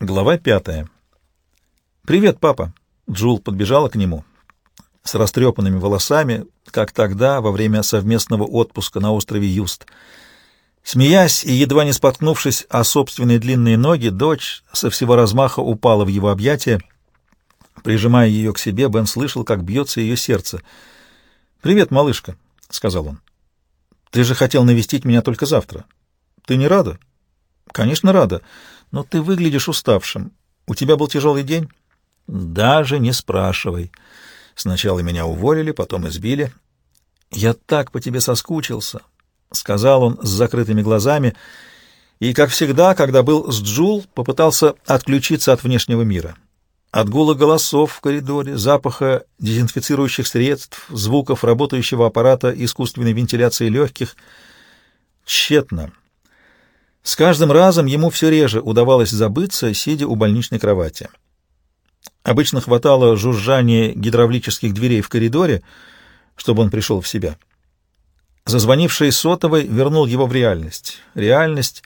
Глава пятая. «Привет, папа!» Джул подбежала к нему с растрепанными волосами, как тогда, во время совместного отпуска на острове Юст. Смеясь и едва не споткнувшись о собственные длинные ноги, дочь со всего размаха упала в его объятия. Прижимая ее к себе, Бен слышал, как бьется ее сердце. «Привет, малышка», — сказал он. «Ты же хотел навестить меня только завтра. Ты не рада?» «Конечно, рада, но ты выглядишь уставшим. У тебя был тяжелый день?» «Даже не спрашивай. Сначала меня уволили, потом избили. Я так по тебе соскучился», — сказал он с закрытыми глазами, и, как всегда, когда был с Джул, попытался отключиться от внешнего мира. От гула голосов в коридоре, запаха дезинфицирующих средств, звуков работающего аппарата искусственной вентиляции легких. Тщетно. С каждым разом ему все реже удавалось забыться, сидя у больничной кровати. Обычно хватало жужжания гидравлических дверей в коридоре, чтобы он пришел в себя. Зазвонивший сотовой вернул его в реальность. Реальность,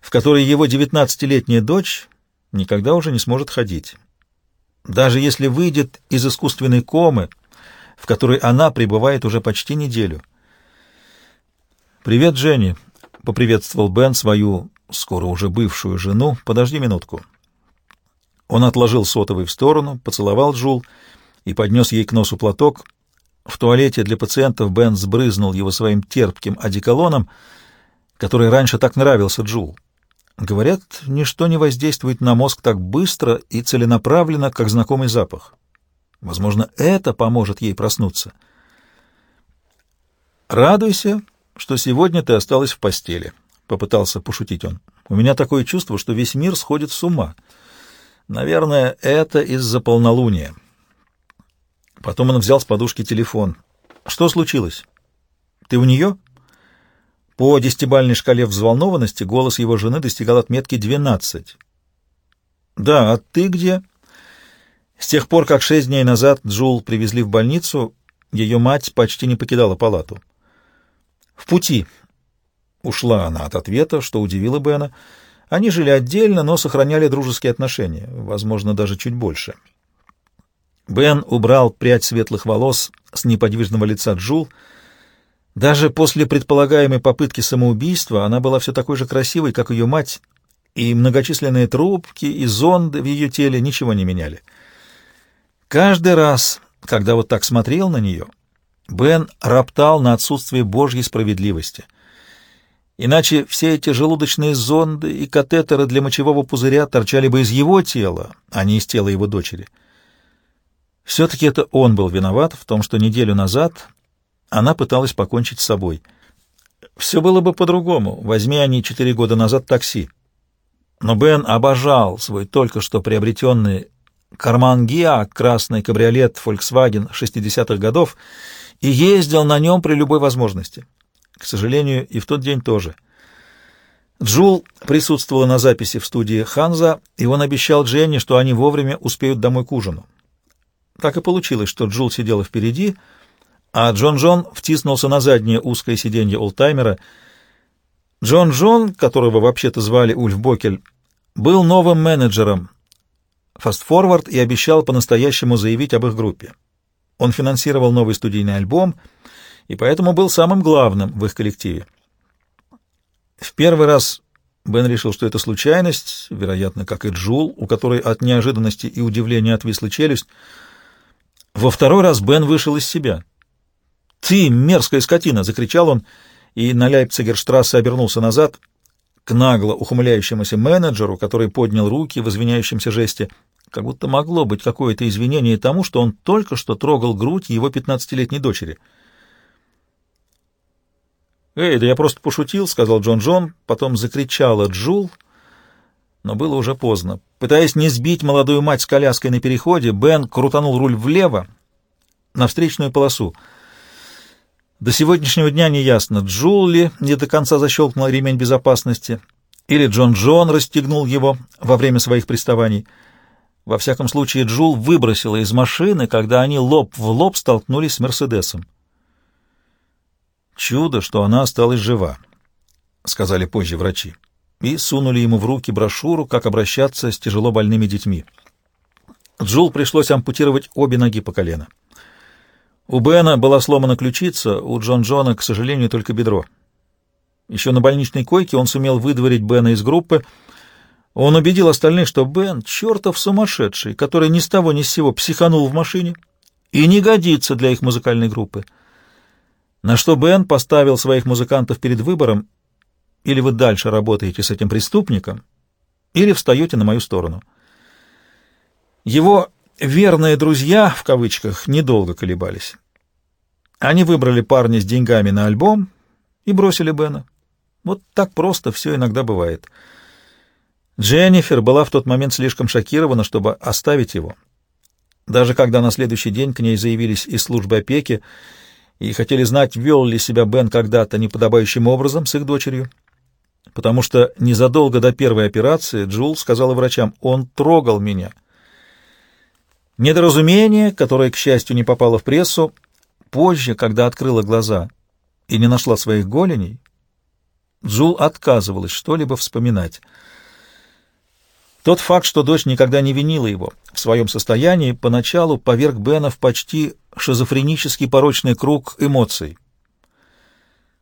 в которой его девятнадцатилетняя дочь никогда уже не сможет ходить. Даже если выйдет из искусственной комы, в которой она пребывает уже почти неделю. «Привет, Дженни», — поприветствовал Бен свою, скоро уже бывшую жену. «Подожди минутку». Он отложил сотовый в сторону, поцеловал Джул и поднес ей к носу платок. В туалете для пациентов Бен сбрызнул его своим терпким одеколоном, который раньше так нравился Джул. Говорят, ничто не воздействует на мозг так быстро и целенаправленно, как знакомый запах. Возможно, это поможет ей проснуться. «Радуйся, что сегодня ты осталась в постели», — попытался пошутить он. «У меня такое чувство, что весь мир сходит с ума». Наверное, это из-за полнолуния. Потом он взял с подушки телефон. Что случилось? Ты у нее? По десятибальной шкале взволнованности голос его жены достигал отметки 12. Да, а ты где? С тех пор, как шесть дней назад Джул привезли в больницу, ее мать почти не покидала палату. В пути. Ушла она от ответа, что удивило Бена. Они жили отдельно, но сохраняли дружеские отношения, возможно, даже чуть больше. Бен убрал прядь светлых волос с неподвижного лица Джул. Даже после предполагаемой попытки самоубийства она была все такой же красивой, как ее мать, и многочисленные трубки и зонды в ее теле ничего не меняли. Каждый раз, когда вот так смотрел на нее, Бен роптал на отсутствие Божьей справедливости. Иначе все эти желудочные зонды и катетеры для мочевого пузыря торчали бы из его тела, а не из тела его дочери. Все-таки это он был виноват в том, что неделю назад она пыталась покончить с собой. Все было бы по-другому, возьми они четыре года назад такси. Но Бен обожал свой только что приобретенный карман Гиа, красный кабриолет Volkswagen 60-х годов, и ездил на нем при любой возможности. К сожалению, и в тот день тоже. Джул присутствовала на записи в студии Ханза, и он обещал Дженни, что они вовремя успеют домой к ужину. Так и получилось, что Джул сидела впереди, а Джон Джон втиснулся на заднее узкое сиденье олдтаймера. Джон Джон, которого вообще-то звали Ульф Бокель, был новым менеджером Forward и обещал по-настоящему заявить об их группе. Он финансировал новый студийный альбом — и поэтому был самым главным в их коллективе. В первый раз Бен решил, что это случайность, вероятно, как и Джул, у которой от неожиданности и удивления отвисла челюсть. Во второй раз Бен вышел из себя. «Ты, мерзкая скотина!» — закричал он, и на Ляйпцигерштрассе обернулся назад к нагло ухмыляющемуся менеджеру, который поднял руки в извиняющемся жесте, как будто могло быть какое-то извинение тому, что он только что трогал грудь его пятнадцатилетней дочери — «Эй, да я просто пошутил», — сказал Джон Джон, потом закричала Джул, но было уже поздно. Пытаясь не сбить молодую мать с коляской на переходе, Бен крутанул руль влево, на встречную полосу. До сегодняшнего дня неясно, Джул ли не до конца защелкнул ремень безопасности, или Джон Джон расстегнул его во время своих приставаний. Во всяком случае, Джул выбросила из машины, когда они лоб в лоб столкнулись с Мерседесом. Чудо, что она осталась жива, — сказали позже врачи. и сунули ему в руки брошюру, как обращаться с тяжело больными детьми. Джул пришлось ампутировать обе ноги по колено. У Бена была сломана ключица, у Джон Джона, к сожалению, только бедро. Еще на больничной койке он сумел выдворить Бена из группы. Он убедил остальных, что Бен — чертов сумасшедший, который ни с того ни с сего психанул в машине и не годится для их музыкальной группы. На что Бен поставил своих музыкантов перед выбором или вы дальше работаете с этим преступником, или встаете на мою сторону. Его «верные друзья» в кавычках недолго колебались. Они выбрали парня с деньгами на альбом и бросили Бена. Вот так просто все иногда бывает. Дженнифер была в тот момент слишком шокирована, чтобы оставить его. Даже когда на следующий день к ней заявились из службы опеки и хотели знать, вел ли себя Бен когда-то неподобающим образом с их дочерью, потому что незадолго до первой операции Джул сказала врачам, он трогал меня. Недоразумение, которое, к счастью, не попало в прессу, позже, когда открыла глаза и не нашла своих голеней, Джул отказывалась что-либо вспоминать. Тот факт, что дочь никогда не винила его в своем состоянии, поначалу поверг Бена в почти шизофренический порочный круг эмоций.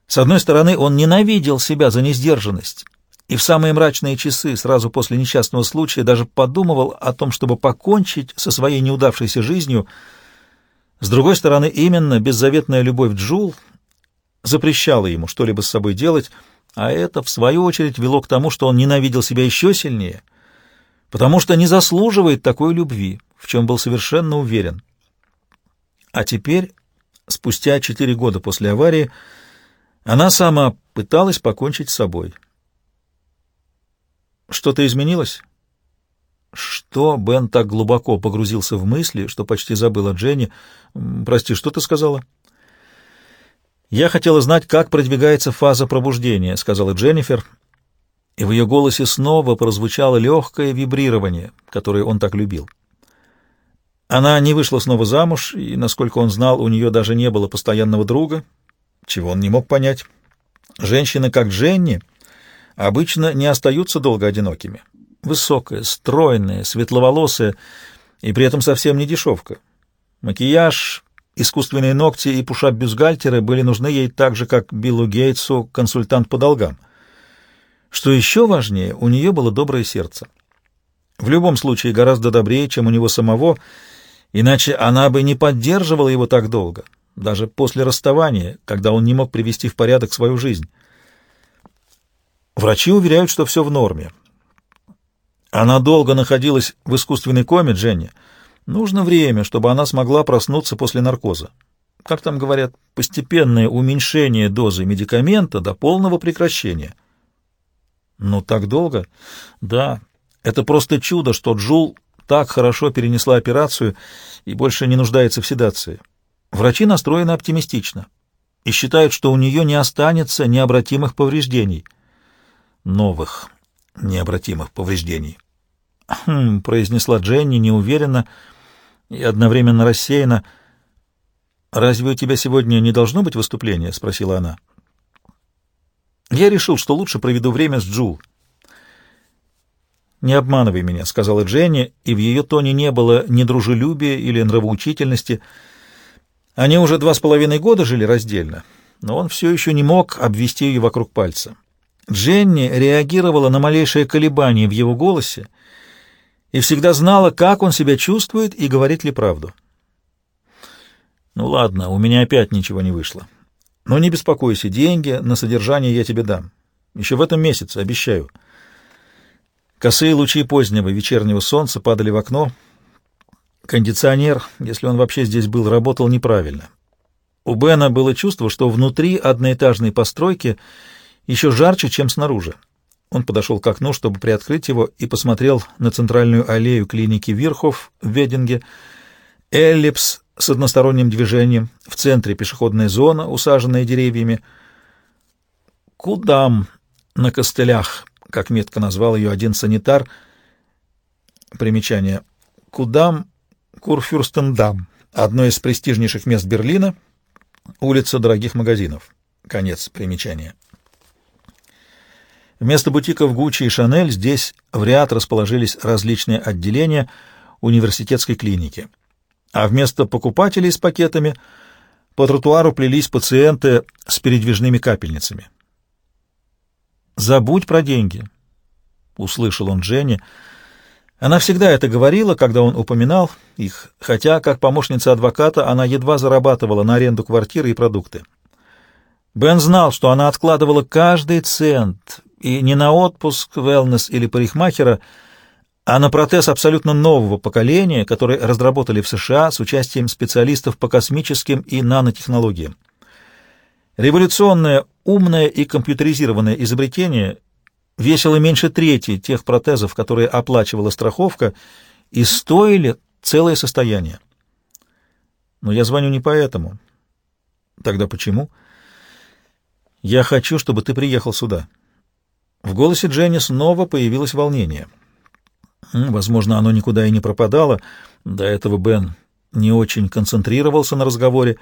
С одной стороны, он ненавидел себя за несдержанность, и в самые мрачные часы, сразу после несчастного случая, даже подумывал о том, чтобы покончить со своей неудавшейся жизнью. С другой стороны, именно беззаветная любовь Джул запрещала ему что-либо с собой делать, а это, в свою очередь, вело к тому, что он ненавидел себя еще сильнее, потому что не заслуживает такой любви, в чем был совершенно уверен. А теперь, спустя четыре года после аварии, она сама пыталась покончить с собой. Что-то изменилось? Что? Бен так глубоко погрузился в мысли, что почти забыл о Дженни. Прости, что ты сказала? Я хотела знать, как продвигается фаза пробуждения, сказала Дженнифер, и в ее голосе снова прозвучало легкое вибрирование, которое он так любил. Она не вышла снова замуж, и, насколько он знал, у нее даже не было постоянного друга, чего он не мог понять. Женщины, как Дженни, обычно не остаются долго одинокими. Высокая, стройная, светловолосая и при этом совсем не дешевка. Макияж, искусственные ногти и пушап-бюстгальтеры были нужны ей так же, как Биллу Гейтсу, консультант по долгам. Что еще важнее, у нее было доброе сердце. В любом случае гораздо добрее, чем у него самого, иначе она бы не поддерживала его так долго даже после расставания, когда он не мог привести в порядок свою жизнь. Врачи уверяют, что все в норме. Она долго находилась в искусственной коме, Дженни. Нужно время, чтобы она смогла проснуться после наркоза. Как там говорят, постепенное уменьшение дозы медикамента до полного прекращения. Ну, так долго? Да, это просто чудо, что Джул так хорошо перенесла операцию и больше не нуждается в седации. Врачи настроены оптимистично и считают, что у нее не останется необратимых повреждений. Новых необратимых повреждений. «Хм», — произнесла Дженни неуверенно и одновременно рассеянно. «Разве у тебя сегодня не должно быть выступления?» — спросила она. «Я решил, что лучше проведу время с Джул». «Не обманывай меня», — сказала Дженни, и в ее тоне не было ни дружелюбия или нравоучительности, — они уже два с половиной года жили раздельно, но он все еще не мог обвести ее вокруг пальца. Дженни реагировала на малейшее колебание в его голосе и всегда знала, как он себя чувствует и говорит ли правду. «Ну ладно, у меня опять ничего не вышло. Но не беспокойся, деньги на содержание я тебе дам. Еще в этом месяце, обещаю». Косые лучи позднего вечернего солнца падали в окно, Кондиционер, если он вообще здесь был, работал неправильно. У Бена было чувство, что внутри одноэтажной постройки еще жарче, чем снаружи. Он подошел к окну, чтобы приоткрыть его, и посмотрел на центральную аллею клиники Вирхов в Вединге. Эллипс с односторонним движением, в центре пешеходная зона, усаженная деревьями. Кудам на костылях, как метко назвал ее один санитар. Примечание. Кудам Курфюрстендам, одно из престижнейших мест Берлина, улица дорогих магазинов. Конец примечания. Вместо бутиков Гуччи и Шанель здесь в ряд расположились различные отделения университетской клиники. А вместо покупателей с пакетами по тротуару плелись пациенты с передвижными капельницами. «Забудь про деньги», — услышал он Дженни. Она всегда это говорила, когда он упоминал их, хотя, как помощница адвоката, она едва зарабатывала на аренду квартиры и продукты. Бен знал, что она откладывала каждый цент, и не на отпуск, велнес или парикмахера, а на протез абсолютно нового поколения, который разработали в США с участием специалистов по космическим и нанотехнологиям. Революционное, умное и компьютеризированное изобретение весило меньше трети тех протезов, которые оплачивала страховка, и стоили целое состояние. Но я звоню не поэтому. Тогда почему? Я хочу, чтобы ты приехал сюда. В голосе Дженни снова появилось волнение. Возможно, оно никуда и не пропадало. До этого Бен не очень концентрировался на разговоре.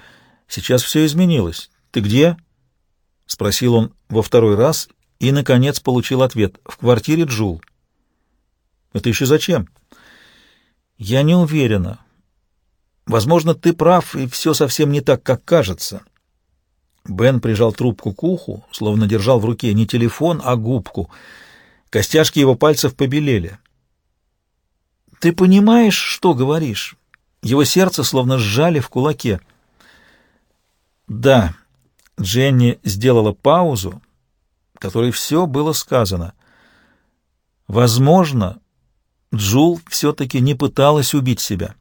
Сейчас все изменилось. «Ты где?» — спросил он во второй раз и, наконец, получил ответ. «В квартире Джул». «Это еще зачем?» «Я не уверена. Возможно, ты прав, и все совсем не так, как кажется». Бен прижал трубку к уху, словно держал в руке не телефон, а губку. Костяшки его пальцев побелели. «Ты понимаешь, что говоришь?» Его сердце словно сжали в кулаке. «Да», — Дженни сделала паузу, которой все было сказано. «Возможно, Джул все-таки не пыталась убить себя».